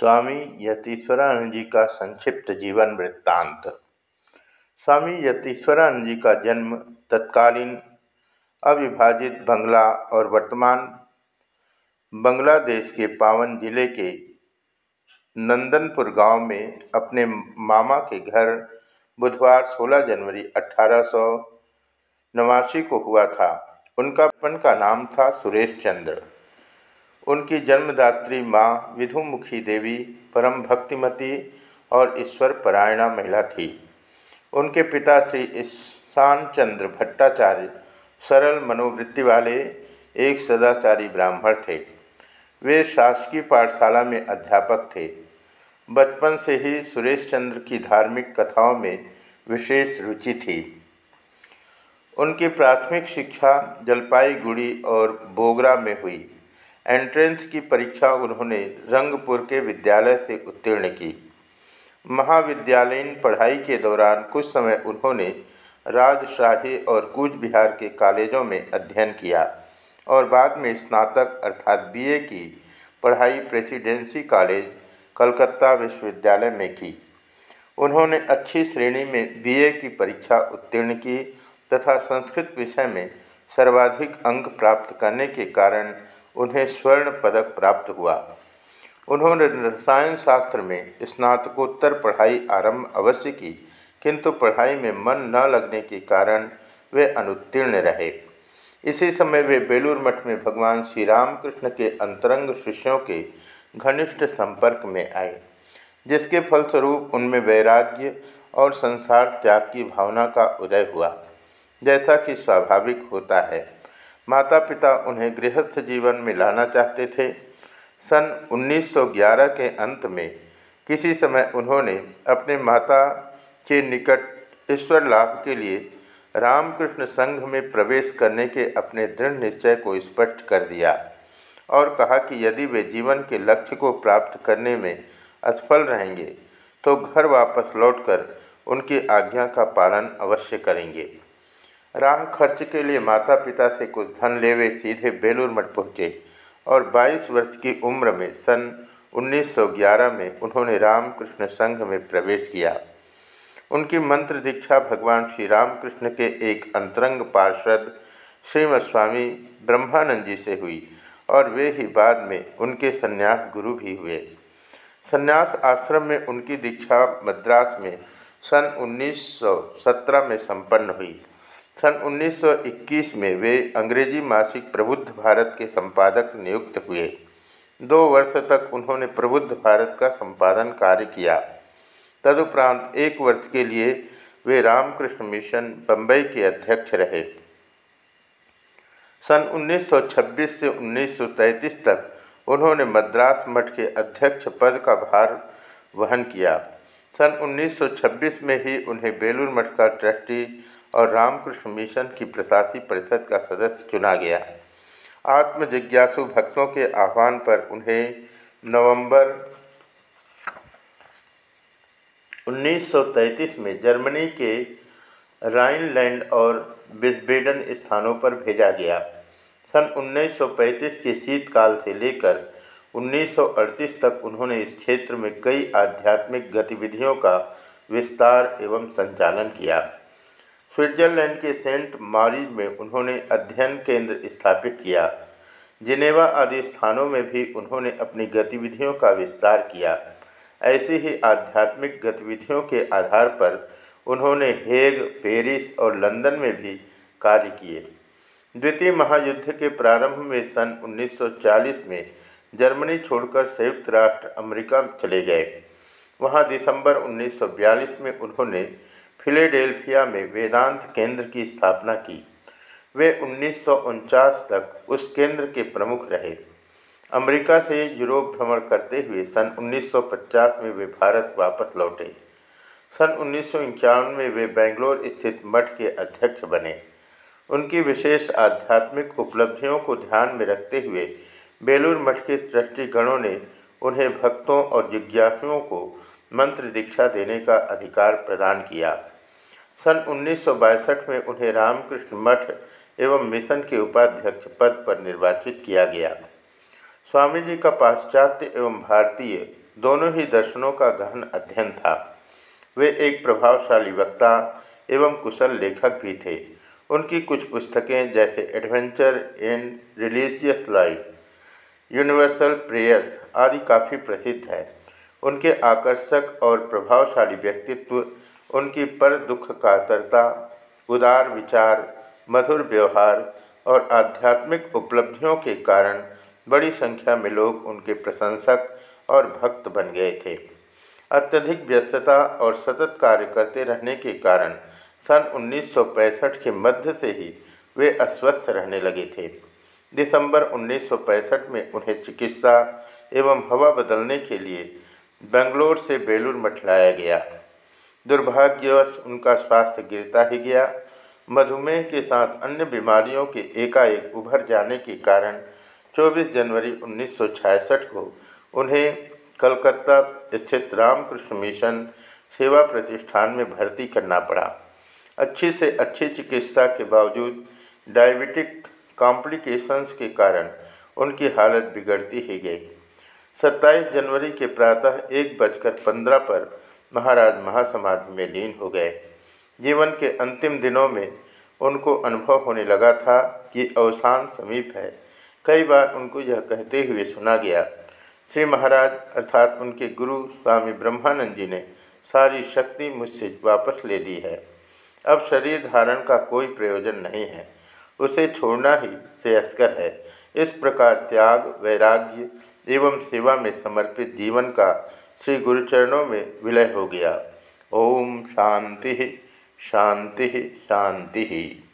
स्वामी यतीश्वरानंद जी का संक्षिप्त जीवन वृत्तांत। स्वामी यतीश्वरानंद जी का जन्म तत्कालीन अविभाजित बंगला और वर्तमान बांग्लादेश के पावन ज़िले के नंदनपुर गाँव में अपने मामा के घर बुधवार 16 जनवरी अठारह को हुआ था। उनका पन का नाम था सुरेश चंद्र। उनकी जन्मदात्री माँ विधुमुखी देवी परम भक्तिमती और ईश्वर परायणा महिला थी। उनके पिता श्री ईशान चंद्र भट्टाचार्य, सरल मनोवृत्ति वाले एक सदाचारी ब्राह्मण थे। वे शासकीय पाठशाला में अध्यापक थे। बचपन से ही सुरेश चंद्र की धार्मिक कथाओं में विशेष रुचि थी। उनकी प्राथमिक शिक्षा जलपाईगुड़ी और बोगरा में हुई। एंट्रेंस की परीक्षा उन्होंने रंगपुर के विद्यालय से उत्तीर्ण की। महाविद्यालयीन पढ़ाई के दौरान कुछ समय उन्होंने राजशाही और कूच बिहार के कॉलेजों में अध्ययन किया और बाद में स्नातक अर्थात बीए की पढ़ाई प्रेसिडेंसी कॉलेज कलकत्ता विश्वविद्यालय में की। उन्होंने अच्छी श्रेणी में बीए की परीक्षा उत्तीर्ण की तथा संस्कृत विषय में सर्वाधिक अंक प्राप्त करने के कारण उन्हें स्वर्ण पदक प्राप्त हुआ। उन्होंने रसायन शास्त्र में स्नातकोत्तर पढ़ाई आरंभ अवश्य की, किंतु पढ़ाई में मन न लगने के कारण वे अनुत्तीर्ण रहे। इसी समय वे बेलूर मठ में भगवान श्री रामकृष्ण के अंतरंग शिष्यों के घनिष्ठ संपर्क में आए, जिसके फलस्वरूप उनमें वैराग्य और संसार त्याग की भावना का उदय हुआ, जैसा कि स्वाभाविक होता है। माता पिता उन्हें गृहस्थ जीवन में लाना चाहते थे। सन 1911 के अंत में किसी समय उन्होंने अपने माता के निकट ईश्वर लाभ के लिए रामकृष्ण संघ में प्रवेश करने के अपने दृढ़ निश्चय को स्पष्ट कर दिया और कहा कि यदि वे जीवन के लक्ष्य को प्राप्त करने में असफल रहेंगे तो घर वापस लौटकर उनकी आज्ञा का पालन अवश्य करेंगे। राह खर्च के लिए माता पिता से कुछ धन ले वे सीधे बेलूर मठ पहुँचे और 22 वर्ष की उम्र में सन 1911 में उन्होंने रामकृष्ण संघ में प्रवेश किया। उनकी मंत्र दीक्षा भगवान श्री रामकृष्ण के एक अंतरंग पार्षद श्रीमद स्वामी ब्रह्मानंद जी से हुई और वे ही बाद में उनके सन्यास गुरु भी हुए। सन्यास आश्रम में उनकी दीक्षा मद्रास में सन 1917 में संपन्न हुई। सन 1921 में वे अंग्रेज़ी मासिक प्रबुद्ध भारत के संपादक नियुक्त हुए। दो वर्ष तक उन्होंने प्रबुद्ध भारत का संपादन कार्य किया। तदुपरांत एक वर्ष के लिए वे रामकृष्ण मिशन बम्बई के अध्यक्ष रहे। सन 1926 से 1933 तक उन्होंने मद्रास मठ के अध्यक्ष पद का भार वहन किया। सन 1926 में ही उन्हें बेलूर मठ का ट्रस्टी और रामकृष्ण मिशन की प्रशासी परिषद का सदस्य चुना गया। आत्म जिज्ञासु भक्तों के आह्वान पर उन्हें नवंबर 1933 में जर्मनी के राइनलैंड और बिस्बेडन स्थानों पर भेजा गया। सन 1935 के शीतकाल से लेकर 1938 तक उन्होंने इस क्षेत्र में कई आध्यात्मिक गतिविधियों का विस्तार एवं संचालन किया। स्विट्जरलैंड के सेंट मॉरिज में उन्होंने अध्ययन केंद्र स्थापित किया। जिनेवा आदि स्थानों में भी उन्होंने अपनी गतिविधियों का विस्तार किया। ऐसी ही आध्यात्मिक गतिविधियों के आधार पर उन्होंने हेग, पेरिस और लंदन में भी कार्य किए। द्वितीय महायुद्ध के प्रारंभ में सन 1940 में जर्मनी छोड़कर संयुक्त राष्ट्र अमेरिका चले गए। वहाँ दिसंबर 1942 में उन्होंने फिलेडेल्फिया में वेदांत केंद्र की स्थापना की। वे उन्नीस सौ उनचास तक उस केंद्र के प्रमुख रहे। अमेरिका से यूरोप भ्रमण करते हुए सन 1950 में वे भारत वापस लौटे। सन उन्नीस सौ इक्यावन में वे बेंगलोर स्थित मठ के अध्यक्ष बने। उनकी विशेष आध्यात्मिक उपलब्धियों को ध्यान में रखते हुए बेलूर मठ के ट्रस्टीगणों ने उन्हें भक्तों और जिज्ञासुओं को मंत्र दीक्षा देने का अधिकार प्रदान किया। सन उन्नीस सौ बासठ में उन्हें रामकृष्ण मठ एवं मिशन के उपाध्यक्ष पद पर निर्वाचित किया गया। स्वामी जी का पाश्चात्य एवं भारतीय दोनों ही दर्शनों का गहन अध्ययन था। वे एक प्रभावशाली वक्ता एवं कुशल लेखक भी थे। उनकी कुछ पुस्तकें जैसे adventure in religious life, universal prayers आदि काफ़ी प्रसिद्ध है। उनके आकर्षक और प्रभावशाली व्यक्तित्व उनकी पर दुख कातरता, उदार विचार, मधुर व्यवहार और आध्यात्मिक उपलब्धियों के कारण बड़ी संख्या में लोग उनके प्रशंसक और भक्त बन गए थे। अत्यधिक व्यस्तता और सतत कार्य करते रहने के कारण सन 1965 के मध्य से ही वे अस्वस्थ रहने लगे थे। दिसंबर 1965 में उन्हें चिकित्सा एवं हवा बदलने के लिए बेंगलोर से बेलूर मठ लाया गया। दुर्भाग्यवश उनका स्वास्थ्य गिरता ही गया। मधुमेह के साथ अन्य बीमारियों के एकाएक उभर जाने के कारण 24 जनवरी 1966 को उन्हें कलकत्ता स्थित रामकृष्ण मिशन सेवा प्रतिष्ठान में भर्ती करना पड़ा। अच्छी से अच्छी चिकित्सा के बावजूद डायबिटिक कॉम्प्लिकेशंस के कारण उनकी हालत बिगड़ती ही गई। 27 जनवरी के प्रातः एक बजकर पंद्रह पर महाराज महासमाधि में लीन हो गए। जीवन के अंतिम दिनों में उनको अनुभव होने लगा था कि अवसान समीप है। कई बार उनको यह कहते हुए सुना गया, श्री महाराज, अर्थात उनके गुरु स्वामी ब्रह्मानंद जी ने सारी शक्ति मुझसे वापस ले ली है। अब शरीर धारण का कोई प्रयोजन नहीं है। उसे छोड़ना ही श्रेयस्कर है। इस प्रकार त्याग, वैराग्य एवं सेवा में समर्पित जीवन का श्री गुरुचरणों में विलय हो गया। ओम शांति शांति शांति।